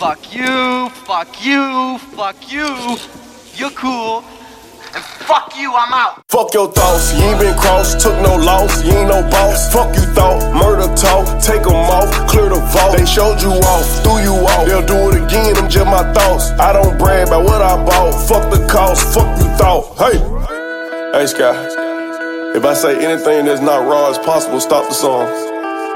fuck you, fuck you, fuck you. You're cool. And fuck you, I'm out. Fuck your thoughts, you ain't been crossed, took no loss, you ain't no boss. Fuck you thought, murder talk, take them off, clear the vault. They showed you off, threw you off, they'll do it again, them just my thoughts. I don't brag about what I bought, fuck the cost, fuck you thought. Hey, hey Sky, if I say anything that's not raw as possible, stop the song.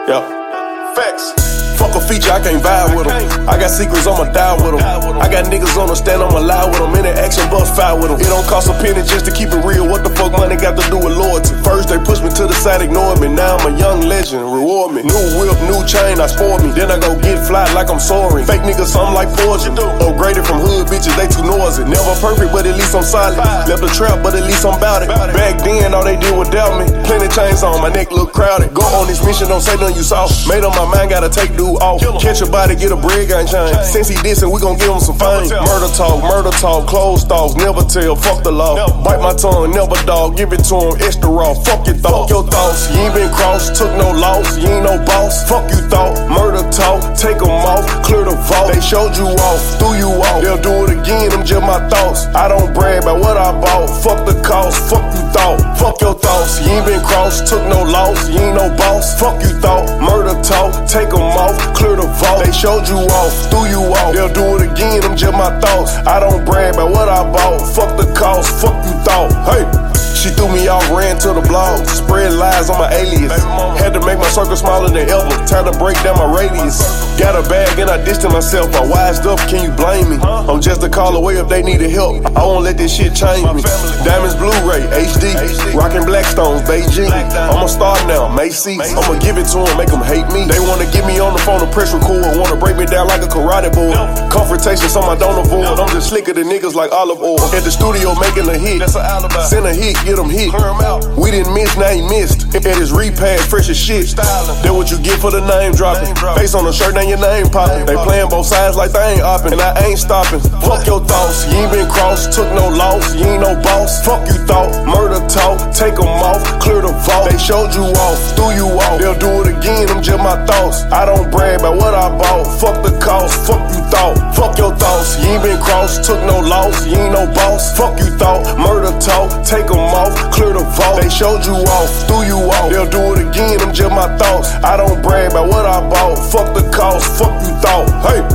Yeah, facts. Feature, I can't vibe with them. I got secrets, I'ma die with them. I got niggas on the stand, I'ma lie with them. In the action, bust fight with them. It don't cost a penny just to keep it real. What the fuck money got to do pushed me to the side, ignored me. Now I'm a young legend, reward me. New whip, new chain, I sport me. Then I go get fly like I'm soaring. Fake niggas, something like poison. Upgraded from hood bitches, they too noisy. Never perfect, but at least I'm solid. Left the trap, but at least I'm bout it. Back then, all they did was doubt me. Plenty chains on, my neck look crowded. Go on this mission, don't say nothing you saw. Made up my mind, gotta take dude off. Catch a body, get a bread gang chain. Since he dissing, we gon' give him some fame. Murder talk, murder talk, closed thoughts, never tell, fuck the law. Bite my tongue, never dog, give it to him extra raw. Fuck your thoughts, your thoughts. You ain't been crossed, took no loss, you ain't no boss. Fuck you thought, murder talk, take them off, clear the vault. They showed you off, threw you off. They'll do it again, them just my thoughts. I don't brag about what I bought, fuck the cost, fuck you thought. Fuck your thoughts, you ain't been crossed, took no loss, you ain't no boss. Fuck you thought, murder talk, take them off, clear the vault. They showed you off, threw you off. They'll do it again, them just my thoughts. I don't brag about what I bought. Fuck the cost, fuck you to the blog, spread lies on my alias. Had to make my circle smaller than ever, time to break down my radius. Got a bag and I distanced myself, I wised up, can you blame me? I'm just a call away if they needed help, I won't let this shit change me. Diamonds Blu-ray, HD, rockin' Blackstones, Beijing. I'm a star now, Macy's. I'ma give it to them, make them hate me. They wanna get me on the phone to press record, wanna break me down like a karate board. Confrontation, some I don't avoid. I'm just slicker than niggas like olive oil. At the studio making a hit, send a hit, get them hit. We didn't miss, now he missed. It is repaid, fresh as shit. That what you get for the name dropping. Face on the shirt, and your name popping. They playing both sides like they ain't opping, and I ain't stopping. Fuck your thoughts, you ain't been crossed, took no loss, you ain't no boss. Fuck you thought, murder talk, take them off, clear the vault. They showed you off, threw you off. They'll do it again, them just my thoughts. I don't brag about what I bought. Fuck the cost, fuck you thought. Fuck your thoughts, you ain't been crossed, took no loss, you ain't no boss. Fuck you thought, murder talk, take them off, clear the vault. They showed you off, threw you off. They'll do it again, them just my thoughts. I don't brag about what I bought. Fuck the cost, fuck you thought. Hey.